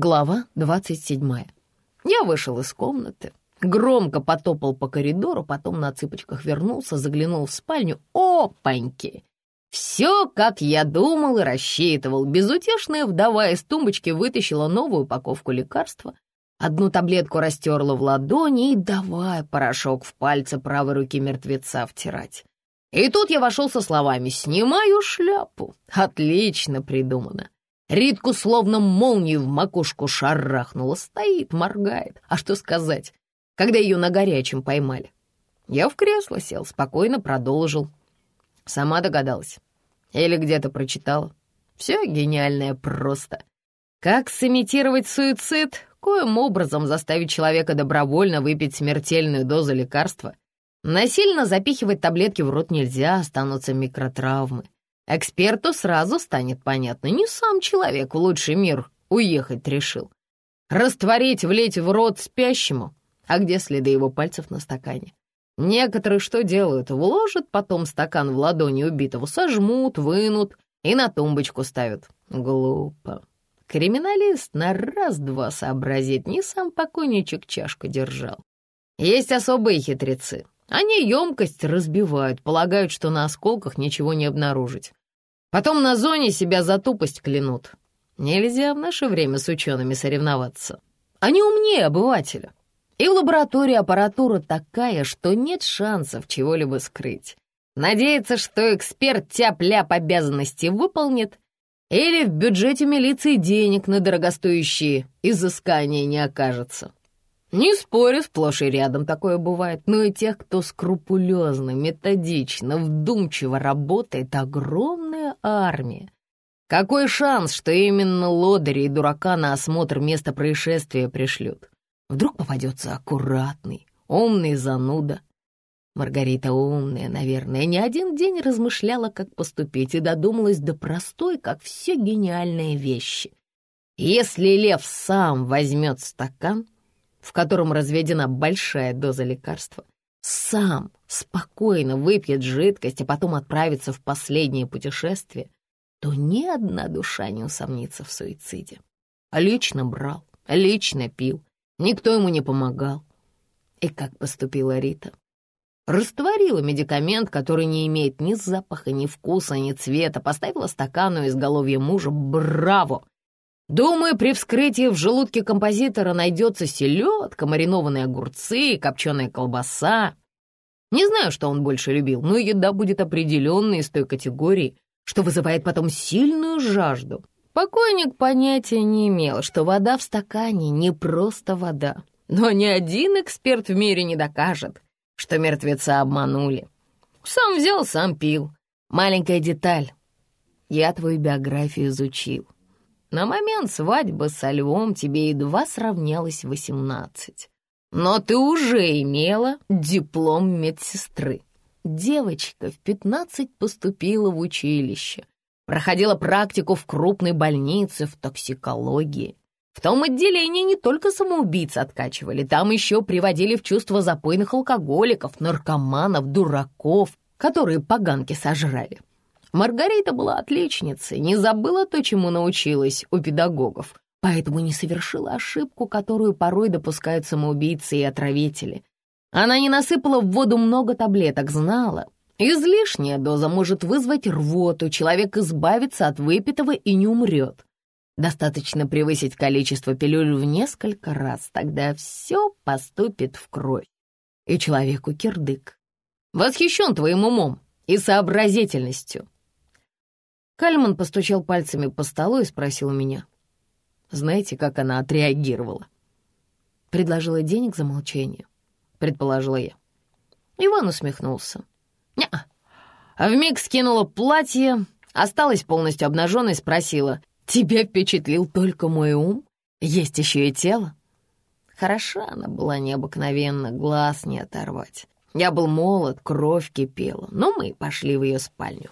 Глава двадцать седьмая. Я вышел из комнаты, громко потопал по коридору, потом на цыпочках вернулся, заглянул в спальню. Опаньки! Все, как я думал и рассчитывал. Безутешная вдова из тумбочки вытащила новую упаковку лекарства, одну таблетку растерла в ладони и давай порошок в пальцы правой руки мертвеца втирать. И тут я вошел со словами «Снимаю шляпу». Отлично придумано. Ритку словно молнию в макушку шарахнула. Стоит, моргает. А что сказать, когда ее на горячем поймали? Я в кресло сел, спокойно продолжил. Сама догадалась. Или где-то прочитала. Все гениальное просто. Как сымитировать суицид? Коим образом заставить человека добровольно выпить смертельную дозу лекарства? Насильно запихивать таблетки в рот нельзя, останутся микротравмы. Эксперту сразу станет понятно, не сам человек в лучший мир уехать решил. Растворить, влить в рот спящему, а где следы его пальцев на стакане? Некоторые что делают? Вложат потом стакан в ладони убитого, сожмут, вынут и на тумбочку ставят. Глупо. Криминалист на раз-два сообразит, не сам покойничек чашку держал. Есть особые хитрецы. Они емкость разбивают, полагают, что на осколках ничего не обнаружить. Потом на зоне себя за тупость клянут. Нельзя в наше время с учеными соревноваться. Они умнее обывателя. И в лаборатории аппаратура такая, что нет шансов чего-либо скрыть. Надеяться, что эксперт тяп-ляп обязанности выполнит, или в бюджете милиции денег на дорогостоящие изыскания не окажется. Не спорю, сплошь и рядом такое бывает, но и тех, кто скрупулезно, методично, вдумчиво работает, огромная армия. Какой шанс, что именно лодыри и дурака на осмотр места происшествия пришлют? Вдруг попадется аккуратный, умный зануда. Маргарита умная, наверное, не один день размышляла, как поступить, и додумалась до простой, как все гениальные вещи. Если лев сам возьмет стакан, в котором разведена большая доза лекарства, сам спокойно выпьет жидкость, а потом отправится в последнее путешествие, то ни одна душа не усомнится в суициде. Лично брал, лично пил, никто ему не помогал. И как поступила Рита? Растворила медикамент, который не имеет ни запаха, ни вкуса, ни цвета, поставила стакан у изголовья мужа. Браво! Думаю, при вскрытии в желудке композитора найдется селедка, маринованные огурцы, копченая колбаса. Не знаю, что он больше любил, но еда будет определенной из той категории, что вызывает потом сильную жажду. Покойник понятия не имел, что вода в стакане не просто вода. Но ни один эксперт в мире не докажет, что мертвеца обманули. Сам взял, сам пил. Маленькая деталь. Я твою биографию изучил. На момент свадьбы со львом тебе едва сравнялось восемнадцать. Но ты уже имела диплом медсестры. Девочка в пятнадцать поступила в училище, проходила практику в крупной больнице в токсикологии. В том отделении не только самоубийц откачивали, там еще приводили в чувство запойных алкоголиков, наркоманов, дураков, которые поганки сожрали. Маргарита была отличницей, не забыла то, чему научилась у педагогов, поэтому не совершила ошибку, которую порой допускают самоубийцы и отравители. Она не насыпала в воду много таблеток, знала. Излишняя доза может вызвать рвоту, человек избавится от выпитого и не умрет. Достаточно превысить количество пилюль в несколько раз, тогда все поступит в кровь. И человеку кирдык. Восхищен твоим умом и сообразительностью. Кальман постучал пальцами по столу и спросил у меня. Знаете, как она отреагировала? Предложила денег за молчание, предположила я. Иван усмехнулся. «Не-а». Вмиг скинула платье, осталась полностью обнаженной, спросила, «Тебя впечатлил только мой ум? Есть еще и тело?» Хороша она была необыкновенно, глаз не оторвать. Я был молод, кровь кипела, но мы пошли в ее спальню.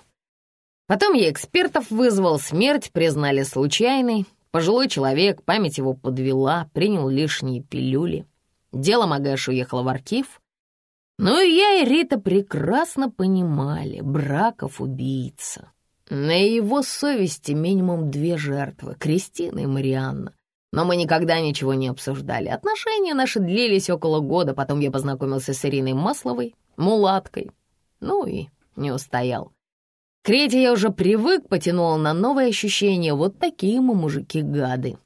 Потом я экспертов вызвал, смерть признали случайной. Пожилой человек, память его подвела, принял лишние пилюли. Дело Магэш уехало в архив. Но и я, и Рита прекрасно понимали, Браков убийца. На его совести минимум две жертвы — Кристина и Марианна. Но мы никогда ничего не обсуждали. Отношения наши длились около года, потом я познакомился с Ириной Масловой, мулаткой. Ну и не устоял. К Рете я уже привык, потянул на новые ощущения. Вот такие мы мужики-гады.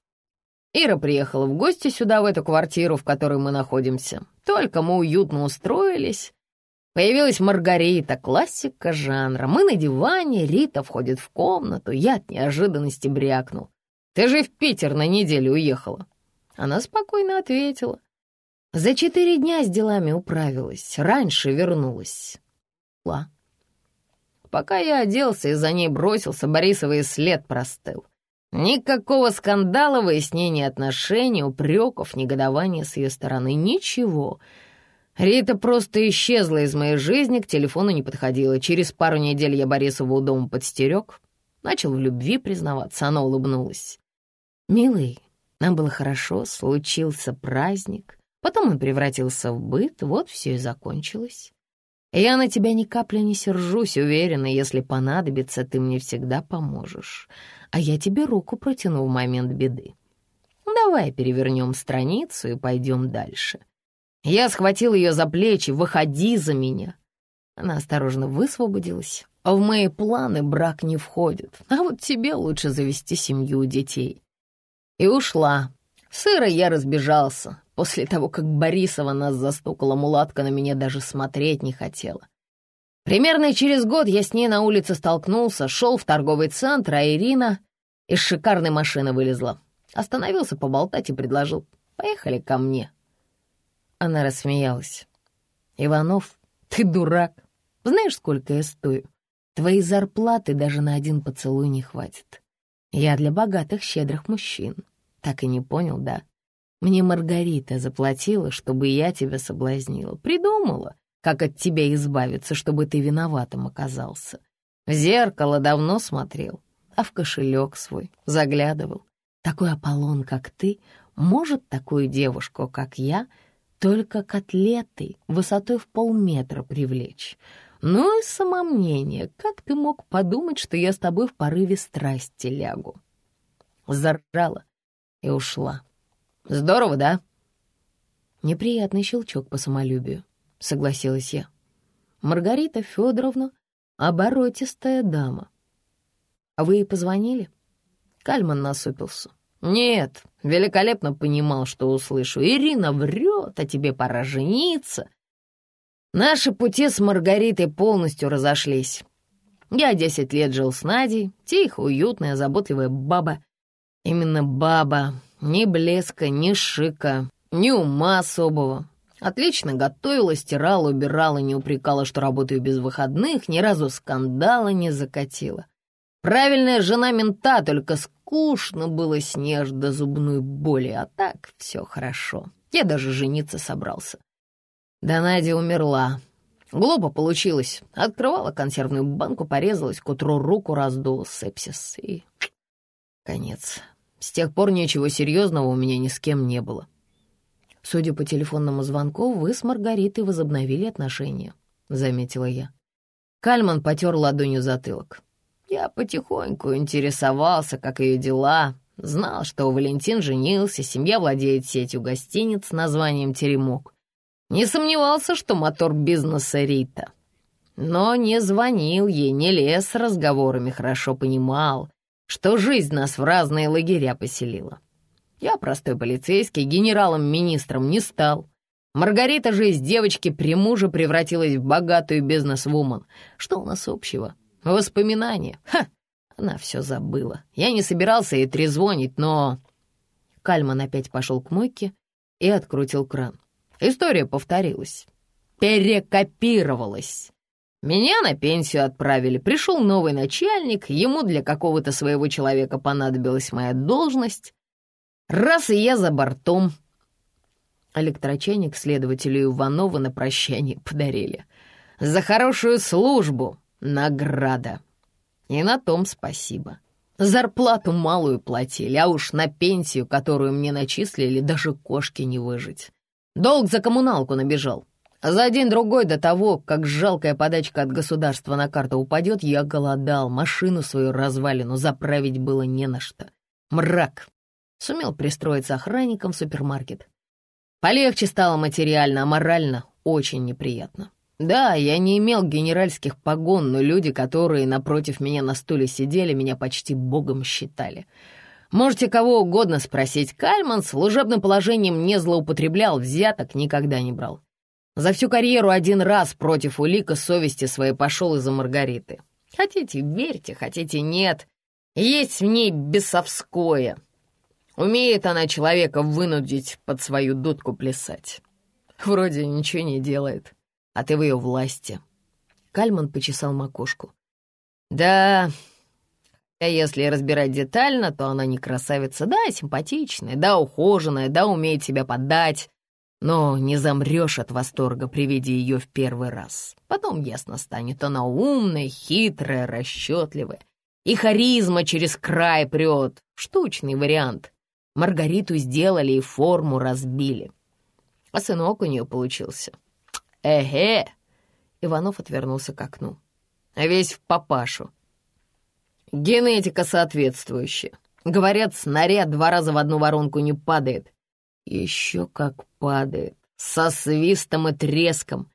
Ира приехала в гости сюда, в эту квартиру, в которой мы находимся. Только мы уютно устроились. Появилась Маргарита, классика жанра. Мы на диване, Рита входит в комнату. Я от неожиданности брякнул. «Ты же в Питер на неделю уехала». Она спокойно ответила. За четыре дня с делами управилась, раньше вернулась. Ла. Пока я оделся и за ней бросился, Борисова след простыл. Никакого скандала, выяснения отношений, упреков, негодования с ее стороны. Ничего. Рита просто исчезла из моей жизни, к телефону не подходила. Через пару недель я Борисову у дома подстерег. Начал в любви признаваться, она улыбнулась. «Милый, нам было хорошо, случился праздник. Потом он превратился в быт, вот все и закончилось. Я на тебя ни капли не сержусь, уверена, если понадобится, ты мне всегда поможешь. А я тебе руку протяну в момент беды. Давай перевернем страницу и пойдем дальше. Я схватил ее за плечи, выходи за меня. Она осторожно высвободилась. В мои планы брак не входит, а вот тебе лучше завести семью детей. И ушла. Сыро я разбежался. После того, как Борисова нас застукала, мулатка на меня даже смотреть не хотела. Примерно через год я с ней на улице столкнулся, шел в торговый центр, а Ирина из шикарной машины вылезла. Остановился поболтать и предложил «Поехали ко мне». Она рассмеялась. «Иванов, ты дурак. Знаешь, сколько я стою? Твоей зарплаты даже на один поцелуй не хватит. Я для богатых, щедрых мужчин. Так и не понял, да?» Мне Маргарита заплатила, чтобы я тебя соблазнила. Придумала, как от тебя избавиться, чтобы ты виноватым оказался. В зеркало давно смотрел, а в кошелек свой заглядывал. Такой Аполлон, как ты, может такую девушку, как я, только котлетой высотой в полметра привлечь. Ну и самомнение, как ты мог подумать, что я с тобой в порыве страсти лягу? Заржала и ушла. Здорово, да?» «Неприятный щелчок по самолюбию», — согласилась я. «Маргарита Федоровна — оборотистая дама». «А вы ей позвонили?» Кальман насупился. «Нет, великолепно понимал, что услышу. Ирина врет, а тебе пора жениться». Наши пути с Маргаритой полностью разошлись. Я десять лет жил с Надей, тихо, уютная, заботливая баба. Именно баба, ни блеска, ни шика, ни ума особого. Отлично готовила, стирала, убирала, не упрекала, что работаю без выходных, ни разу скандала не закатила. Правильная жена мента, только скучно было с до зубной боли, а так все хорошо. Я даже жениться собрался. Да Надя умерла. Глупо получилось. Открывала консервную банку, порезалась, к утру руку раздула, сепсис и... Конец. С тех пор ничего серьезного у меня ни с кем не было. Судя по телефонному звонку, вы с Маргаритой возобновили отношения, — заметила я. Кальман потер ладонью затылок. Я потихоньку интересовался, как ее дела, знал, что Валентин женился, семья владеет сетью гостиниц с названием «Теремок». Не сомневался, что мотор бизнеса Рита. Но не звонил ей, не лез с разговорами, хорошо понимал, что жизнь нас в разные лагеря поселила. Я простой полицейский, генералом-министром не стал. Маргарита же из девочки при муже превратилась в богатую бизнес-вумен. Что у нас общего? Воспоминания. Ха! Она все забыла. Я не собирался ей трезвонить, но... Кальман опять пошел к мойке и открутил кран. История повторилась. Перекопировалась. Меня на пенсию отправили, пришел новый начальник, ему для какого-то своего человека понадобилась моя должность. Раз и я за бортом. Электрочайник следователю Иванова на прощание подарили. За хорошую службу награда. И на том спасибо. Зарплату малую платили, а уж на пенсию, которую мне начислили, даже кошки не выжить. Долг за коммуналку набежал. За день-другой до того, как жалкая подачка от государства на карту упадет, я голодал, машину свою развалину заправить было не на что. Мрак. Сумел пристроиться охранником в супермаркет. Полегче стало материально, а морально очень неприятно. Да, я не имел генеральских погон, но люди, которые напротив меня на стуле сидели, меня почти богом считали. Можете кого угодно спросить. Кальман служебным положением не злоупотреблял, взяток никогда не брал. За всю карьеру один раз против улика совести своей пошел из-за Маргариты. Хотите — верьте, хотите — нет. Есть в ней бесовское. Умеет она человека вынудить под свою дудку плясать. Вроде ничего не делает, а ты в ее власти. Кальман почесал макушку. Да, а если разбирать детально, то она не красавица, да, симпатичная, да, ухоженная, да, умеет себя подать, но не замрешь от восторга при виде ее в первый раз. Потом ясно станет, она умная, хитрая, расчетливая. И харизма через край прет. Штучный вариант. Маргариту сделали и форму разбили. А сынок у нее получился. Эге! Иванов отвернулся к окну. Весь в папашу. Генетика соответствующая. Говорят, снаряд два раза в одну воронку не падает. Еще как падает. Со свистом и треском.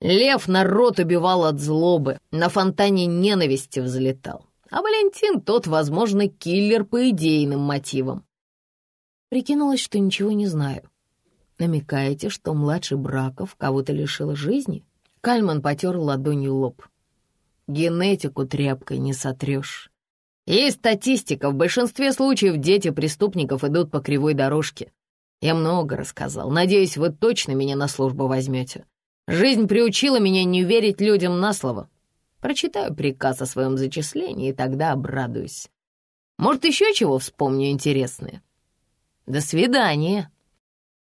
Лев народ убивал от злобы, на фонтане ненависти взлетал. А Валентин тот, возможно, киллер по идейным мотивам. Прикинулась, что ничего не знаю. Намекаете, что младший Браков кого-то лишил жизни? Кальман потер ладонью лоб. Генетику тряпкой не сотрешь. Есть статистика, в большинстве случаев дети преступников идут по кривой дорожке. Я много рассказал. Надеюсь, вы точно меня на службу возьмете. Жизнь приучила меня не верить людям на слово. Прочитаю приказ о своем зачислении, и тогда обрадуюсь. Может, еще чего вспомню интересное. До свидания.